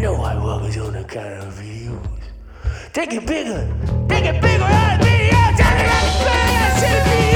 know I workers on the kind of views. Take it bigger, take it bigger, out of me, out of me, out of me,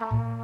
Bye.